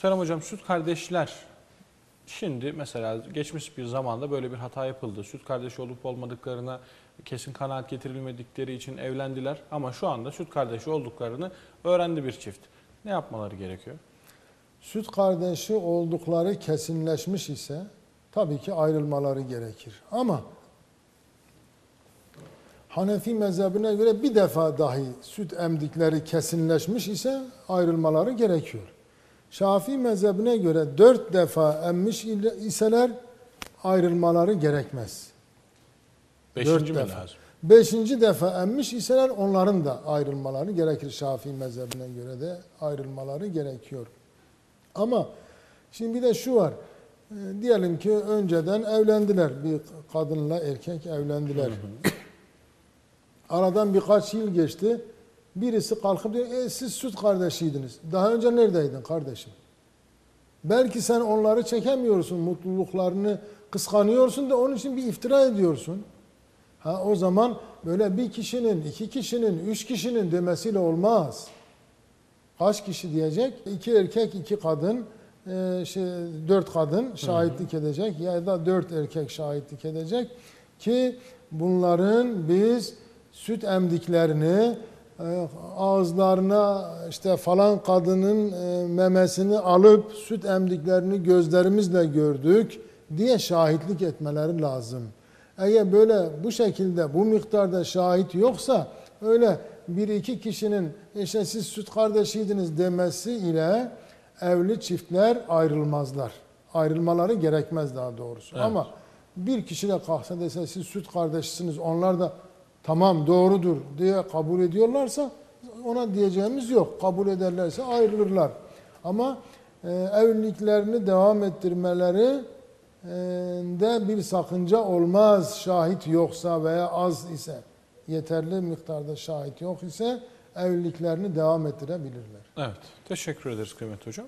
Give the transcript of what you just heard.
Muhterem hocam süt kardeşler şimdi mesela geçmiş bir zamanda böyle bir hata yapıldı. Süt kardeşi olup olmadıklarına kesin kanaat getirilmedikleri için evlendiler ama şu anda süt kardeşi olduklarını öğrendi bir çift. Ne yapmaları gerekiyor? Süt kardeşi oldukları kesinleşmiş ise tabii ki ayrılmaları gerekir. Ama Hanefi mezhebine göre bir defa dahi süt emdikleri kesinleşmiş ise ayrılmaları gerekiyor. Şafii mezhebine göre dört defa emmiş iseler ayrılmaları gerekmez. Beşinci mi defa. lazım? Beşinci defa emmiş iseler onların da ayrılmaları gerekir. Şafii mezhebine göre de ayrılmaları gerekiyor. Ama şimdi bir de şu var. Ee, diyelim ki önceden evlendiler. Bir kadınla erkek evlendiler. Aradan birkaç yıl geçti. Birisi kalkıp diyor, e, siz süt kardeşiydiniz. Daha önce neredeydin kardeşim? Belki sen onları çekemiyorsun, mutluluklarını kıskanıyorsun da onun için bir iftira ediyorsun. Ha o zaman böyle bir kişinin, iki kişinin, üç kişinin demesiyle olmaz. Kaç kişi diyecek? İki erkek, iki kadın, e, şey, dört kadın şahitlik edecek ya da dört erkek şahitlik edecek ki bunların biz süt emdiklerini ağızlarına işte falan kadının e, memesini alıp süt emdiklerini gözlerimizle gördük diye şahitlik etmeleri lazım. Eğer böyle bu şekilde bu miktarda şahit yoksa öyle bir iki kişinin işte siz süt kardeşiydiniz demesi ile evli çiftler ayrılmazlar. Ayrılmaları gerekmez daha doğrusu. Evet. Ama bir kişi de kalksa dese siz süt kardeşisiniz onlar da tamam doğrudur diye kabul ediyorlarsa ona diyeceğimiz yok. Kabul ederlerse ayrılırlar. Ama e, evliliklerini devam ettirmeleri e, de bir sakınca olmaz şahit yoksa veya az ise yeterli miktarda şahit yok ise evliliklerini devam ettirebilirler. Evet. Teşekkür ederiz kıymetli hocam.